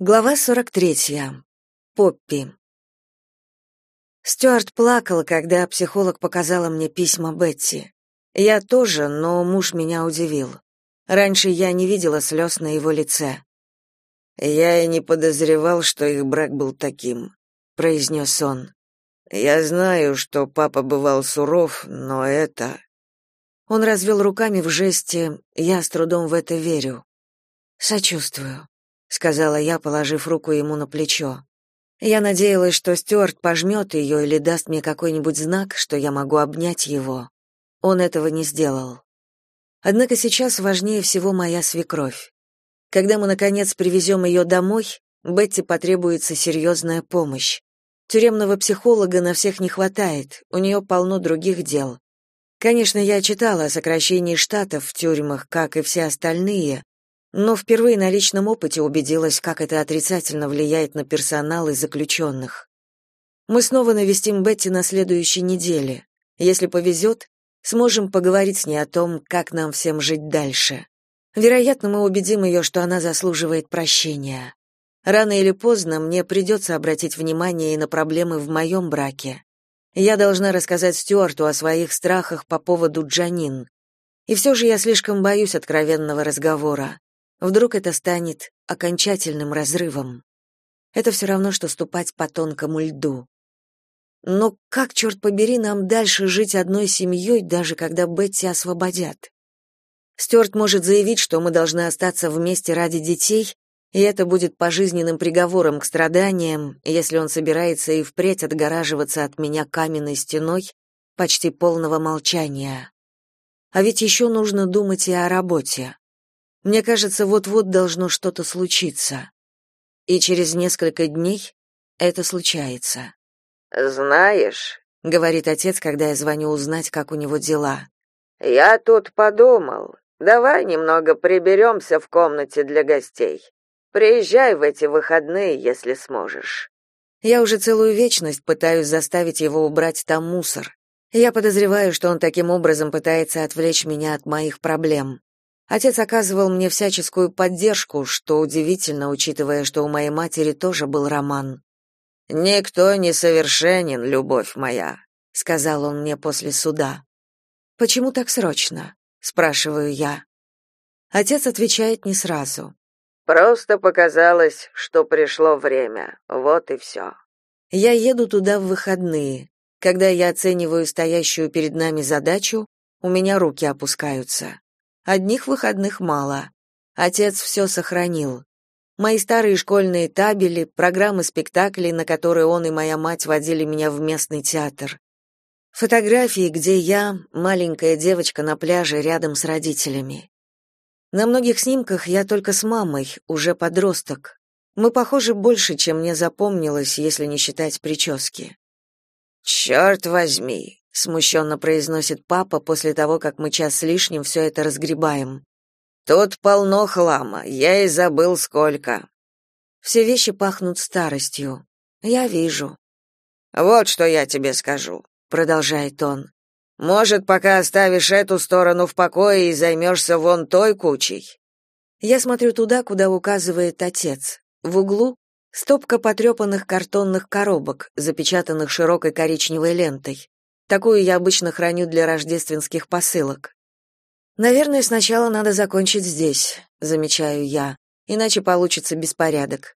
Глава 43. Поппи. Стюарт плакал, когда психолог показала мне письма Бетти. Я тоже, но муж меня удивил. Раньше я не видела слез на его лице. «Я и не подозревал, что их брак был таким», — произнес он. «Я знаю, что папа бывал суров, но это...» Он развел руками в жесте «я с трудом в это верю». «Сочувствую», сказала я, положив руку ему на плечо. Я надеялась, что Стюарт пожмет ее или даст мне какой-нибудь знак, что я могу обнять его. Он этого не сделал. Однако сейчас важнее всего моя свекровь. Когда мы наконец привезем ее домой, Бетти потребуется серьезная помощь. Тюремного психолога на всех не хватает, у нее полно других дел. Конечно, я читала о сокращении штатов в тюрьмах, как и все остальные, но впервые на личном опыте убедилась, как это отрицательно влияет на персонал и заключенных. Мы снова навестим Бетти на следующей неделе. Если повезет, сможем поговорить с ней о том, как нам всем жить дальше. Вероятно, мы убедим ее, что она заслуживает прощения. Рано или поздно мне придется обратить внимание и на проблемы в моем браке. Я должна рассказать Стюарту о своих страхах по поводу Джанин. И все же я слишком боюсь откровенного разговора. Вдруг это станет окончательным разрывом. Это все равно, что ступать по тонкому льду. Но как, черт побери, нам дальше жить одной семьей, даже когда Бетти освободят? Стюарт может заявить, что мы должны остаться вместе ради детей, и это будет пожизненным приговором к страданиям, если он собирается и впредь отгораживаться от меня каменной стеной почти полного молчания. А ведь еще нужно думать и о работе. Мне кажется, вот-вот должно что-то случиться. И через несколько дней это случается. «Знаешь», — говорит отец, когда я звоню узнать, как у него дела, «я тут подумал, давай немного приберемся в комнате для гостей. Приезжай в эти выходные, если сможешь». Я уже целую вечность пытаюсь заставить его убрать там мусор. Я подозреваю, что он таким образом пытается отвлечь меня от моих проблем. Отец оказывал мне всяческую поддержку, что удивительно, учитывая, что у моей матери тоже был роман. «Никто не совершенен, любовь моя», — сказал он мне после суда. «Почему так срочно?» — спрашиваю я. Отец отвечает не сразу. «Просто показалось, что пришло время, вот и все». Я еду туда в выходные. Когда я оцениваю стоящую перед нами задачу, у меня руки опускаются. Одних выходных мало. Отец все сохранил. Мои старые школьные табели, программы спектаклей, на которые он и моя мать водили меня в местный театр. Фотографии, где я, маленькая девочка на пляже рядом с родителями. На многих снимках я только с мамой, уже подросток. Мы похожи больше, чем мне запомнилось, если не считать прически. «Черт возьми, смущенно произносит папа после того, как мы час с лишним все это разгребаем. Тут полно хлама, я и забыл сколько. Все вещи пахнут старостью. Я вижу. Вот что я тебе скажу, продолжает он. Может, пока оставишь эту сторону в покое и займешься вон той кучей. Я смотрю туда, куда указывает отец. В углу стопка потрепанных картонных коробок, запечатанных широкой коричневой лентой. Такую я обычно храню для рождественских посылок. Наверное, сначала надо закончить здесь, замечаю я, иначе получится беспорядок.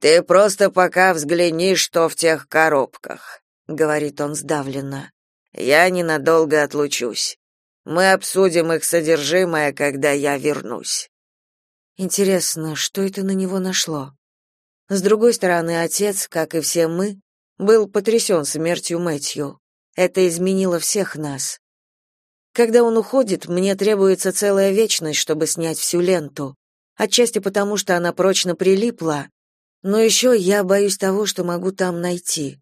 Ты просто пока взгляни, что в тех коробках, говорит он сдавленно. Я ненадолго отлучусь. Мы обсудим их содержимое, когда я вернусь. Интересно, что это на него нашло? С другой стороны, отец, как и все мы, был потрясен смертью Мэтью. Это изменило всех нас. Когда он уходит, мне требуется целая вечность, чтобы снять всю ленту. Отчасти потому, что она прочно прилипла, но еще я боюсь того, что могу там найти.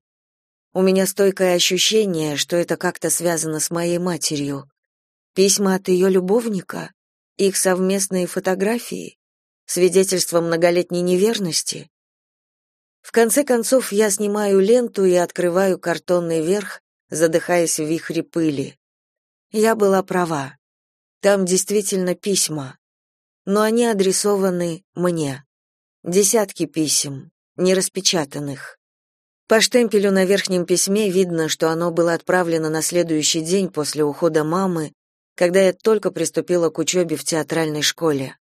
У меня стойкое ощущение, что это как-то связано с моей матерью. Письма от ее любовника, их совместные фотографии, свидетельство многолетней неверности. В конце концов, я снимаю ленту и открываю картонный верх, задыхаясь в вихре пыли. Я была права. Там действительно письма, но они адресованы мне. Десятки писем, нераспечатанных. По штемпелю на верхнем письме видно, что оно было отправлено на следующий день после ухода мамы, когда я только приступила к учебе в театральной школе.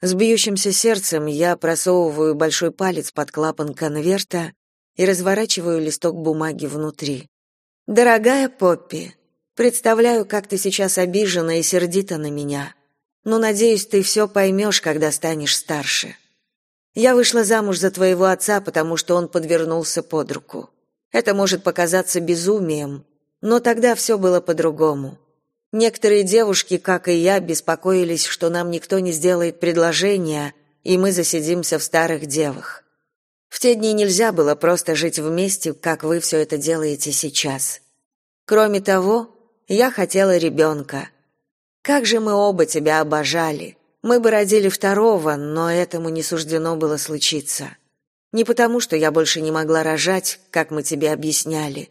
С бьющимся сердцем я просовываю большой палец под клапан конверта и разворачиваю листок бумаги внутри. «Дорогая Поппи, представляю, как ты сейчас обижена и сердита на меня, но, надеюсь, ты все поймешь, когда станешь старше. Я вышла замуж за твоего отца, потому что он подвернулся под руку. Это может показаться безумием, но тогда все было по-другому. Некоторые девушки, как и я, беспокоились, что нам никто не сделает предложения, и мы засидимся в старых девах. В те дни нельзя было просто жить вместе, как вы все это делаете сейчас. Кроме того, я хотела ребенка. Как же мы оба тебя обожали. Мы бы родили второго, но этому не суждено было случиться. Не потому, что я больше не могла рожать, как мы тебе объясняли,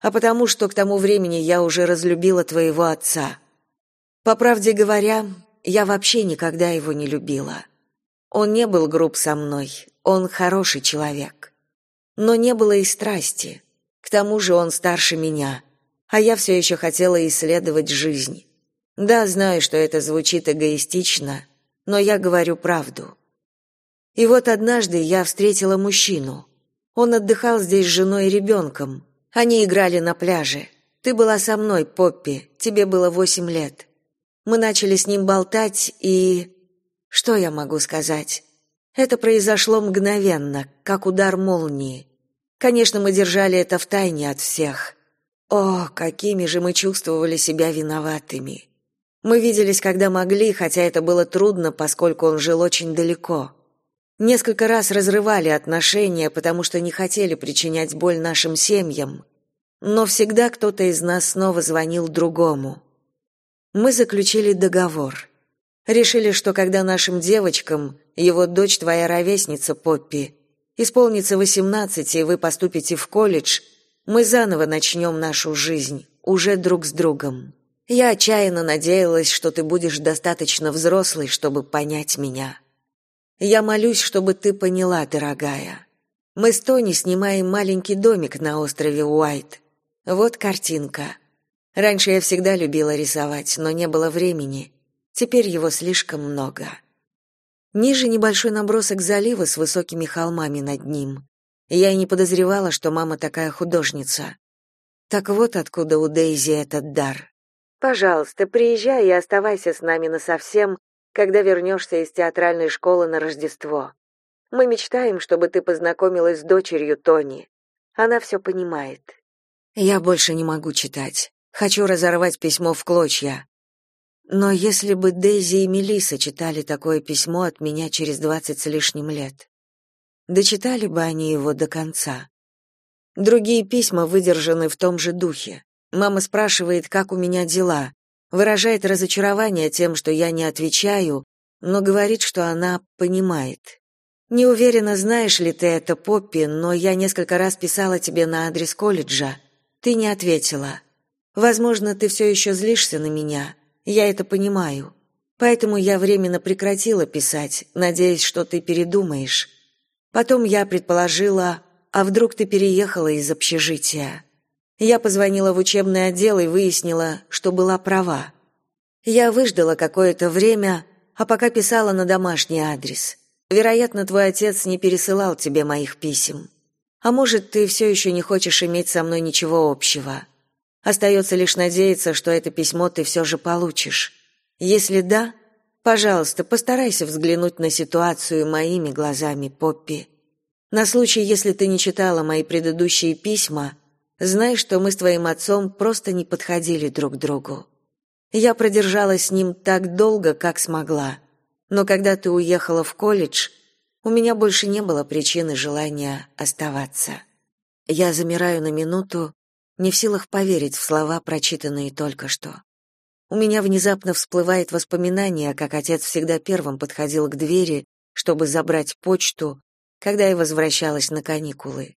а потому что к тому времени я уже разлюбила твоего отца. По правде говоря, я вообще никогда его не любила. Он не был груб со мной, он хороший человек. Но не было и страсти. К тому же он старше меня, а я все еще хотела исследовать жизнь. Да, знаю, что это звучит эгоистично, но я говорю правду. И вот однажды я встретила мужчину. Он отдыхал здесь с женой и ребенком. Они играли на пляже. Ты была со мной, Поппи, тебе было восемь лет. Мы начали с ним болтать, и... Что я могу сказать? Это произошло мгновенно, как удар молнии. Конечно, мы держали это в тайне от всех. О, какими же мы чувствовали себя виноватыми. Мы виделись, когда могли, хотя это было трудно, поскольку он жил очень далеко. Несколько раз разрывали отношения, потому что не хотели причинять боль нашим семьям, но всегда кто-то из нас снова звонил другому. Мы заключили договор. Решили, что когда нашим девочкам, его дочь твоя ровесница Поппи, исполнится восемнадцать, и вы поступите в колледж, мы заново начнем нашу жизнь, уже друг с другом. Я отчаянно надеялась, что ты будешь достаточно взрослой, чтобы понять меня. Я молюсь, чтобы ты поняла, дорогая. Мы с Тони снимаем маленький домик на острове Уайт. Вот картинка. Раньше я всегда любила рисовать, но не было времени. Теперь его слишком много. Ниже небольшой набросок залива с высокими холмами над ним. Я и не подозревала, что мама такая художница. Так вот откуда у Дейзи этот дар. Пожалуйста, приезжай и оставайся с нами насовсем, когда вернешься из театральной школы на Рождество. Мы мечтаем, чтобы ты познакомилась с дочерью Тони. Она все понимает. Я больше не могу читать. Хочу разорвать письмо в клочья. Но если бы Дейзи и Мелиса читали такое письмо от меня через двадцать с лишним лет, дочитали бы они его до конца. Другие письма выдержаны в том же духе. Мама спрашивает, как у меня дела, выражает разочарование тем, что я не отвечаю, но говорит, что она понимает. Не уверена, знаешь ли ты это, Поппи, но я несколько раз писала тебе на адрес колледжа. Ты не ответила. Возможно, ты все еще злишься на меня. Я это понимаю. Поэтому я временно прекратила писать, надеясь, что ты передумаешь. Потом я предположила, а вдруг ты переехала из общежития. Я позвонила в учебный отдел и выяснила, что была права. Я выждала какое-то время, а пока писала на домашний адрес. Вероятно, твой отец не пересылал тебе моих писем. А может, ты все еще не хочешь иметь со мной ничего общего. Остается лишь надеяться, что это письмо ты все же получишь. Если да, пожалуйста, постарайся взглянуть на ситуацию моими глазами, Поппи. На случай, если ты не читала мои предыдущие письма, Знай, что мы с твоим отцом просто не подходили друг другу. Я продержалась с ним так долго, как смогла. Но когда ты уехала в колледж, у меня больше не было причины желания оставаться. Я замираю на минуту, не в силах поверить в слова, прочитанные только что. У меня внезапно всплывает воспоминание, как отец всегда первым подходил к двери, чтобы забрать почту, когда я возвращалась на каникулы.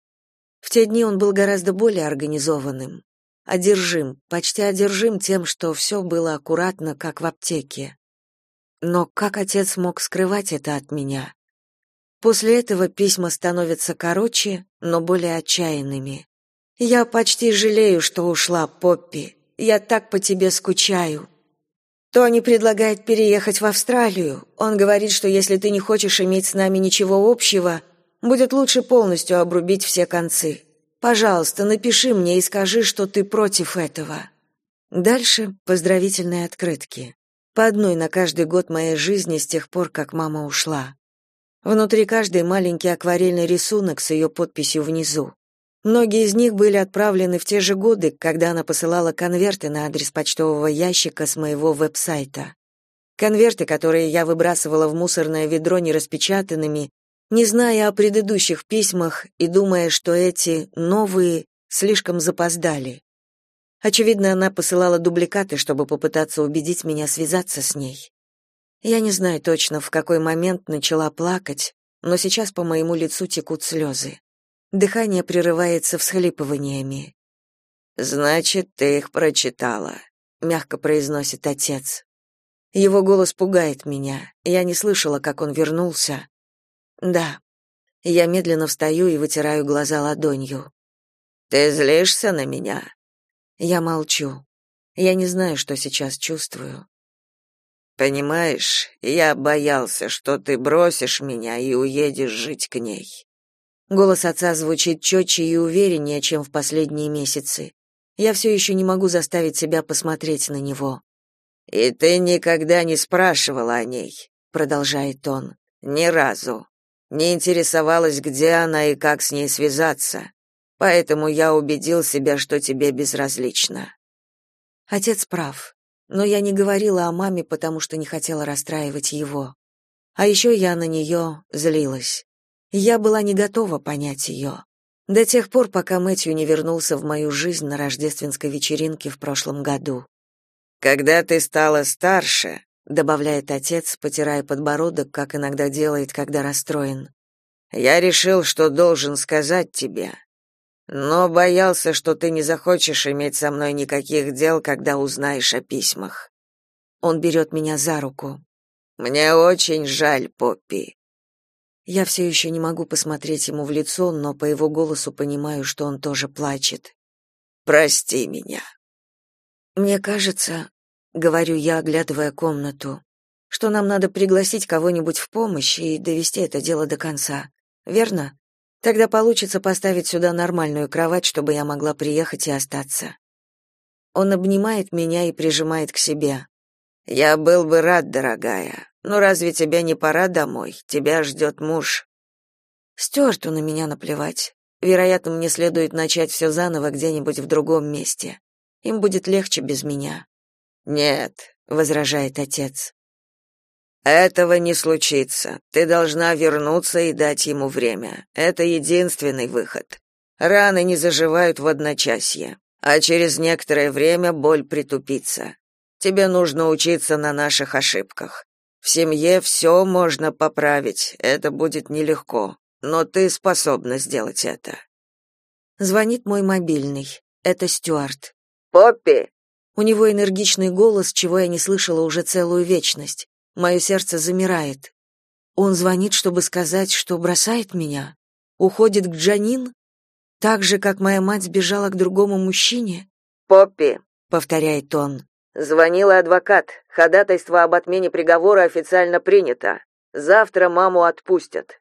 В те дни он был гораздо более организованным, одержим, почти одержим тем, что все было аккуратно, как в аптеке. Но как отец мог скрывать это от меня? После этого письма становятся короче, но более отчаянными. Я почти жалею, что ушла, Поппи. Я так по тебе скучаю. Тони предлагает переехать в Австралию. Он говорит, что если ты не хочешь иметь с нами ничего общего, будет лучше полностью обрубить все концы. Пожалуйста, напиши мне и скажи, что ты против этого. Дальше поздравительные открытки. По одной на каждый год моей жизни с тех пор, как мама ушла. Внутри каждой маленький акварельный рисунок с ее подписью внизу. Многие из них были отправлены в те же годы, когда она посылала конверты на адрес почтового ящика с моего веб-сайта. Конверты, которые я выбрасывала в мусорное ведро нераспечатанными, не зная о предыдущих письмах и думая, что эти новые слишком запоздали. Очевидно, она посылала дубликаты, чтобы попытаться убедить меня связаться с ней. Я не знаю точно, в какой момент начала плакать, но сейчас по моему лицу текут слезы. Дыхание прерывается всхлипываниями. Значит, ты их прочитала, мягко произносит отец. Его голос пугает меня. Я не слышала, как он вернулся. Да. Я медленно встаю и вытираю глаза ладонью. Ты злишься на меня? Я молчу. Я не знаю, что сейчас чувствую. Понимаешь, я боялся, что ты бросишь меня и уедешь жить к ней. Голос отца звучит четче и увереннее, чем в последние месяцы. Я все еще не могу заставить себя посмотреть на него. «И ты никогда не спрашивала о ней», — продолжает он. «Ни разу. Не интересовалась, где она и как с ней связаться. Поэтому я убедил себя, что тебе безразлично». Отец прав, но я не говорила о маме, потому что не хотела расстраивать его. А еще я на нее злилась. Я была не готова понять ее. До тех пор, пока Мэтью не вернулся в мою жизнь на рождественской вечеринке в прошлом году. «Когда ты стала старше», — добавляет отец, потирая подбородок, как иногда делает, когда расстроен, «я решил, что должен сказать тебе. Но боялся, что ты не захочешь иметь со мной никаких дел, когда узнаешь о письмах». Он берет меня за руку. «Мне очень жаль, Поппи. Я все еще не могу посмотреть ему в лицо, но по его голосу понимаю, что он тоже плачет. Прости меня. Мне кажется, говорю я, оглядывая комнату, что нам надо пригласить кого-нибудь в помощь и довести это дело до конца. Верно? Тогда получится поставить сюда нормальную кровать, чтобы я могла приехать и остаться. Он обнимает меня и прижимает к себе. Я был бы рад, дорогая. Но разве тебе не пора домой? Тебя ждет муж. Стюарту на меня наплевать. Вероятно, мне следует начать все заново где-нибудь в другом месте. Им будет легче без меня. Нет, возражает отец. Этого не случится. Ты должна вернуться и дать ему время. Это единственный выход. Раны не заживают в одночасье, а через некоторое время боль притупится. Тебе нужно учиться на наших ошибках. В семье все можно поправить, это будет нелегко, но ты способна сделать это. Звонит мой мобильный. Это Стюарт. Поппи. У него энергичный голос, чего я не слышала уже целую вечность. Мое сердце замирает. Он звонит, чтобы сказать, что бросает меня, уходит к Джанин, так же, как моя мать сбежала к другому мужчине. Поппи, повторяет он. Звонил адвокат. Ходатайство об отмене приговора официально принято. Завтра маму отпустят.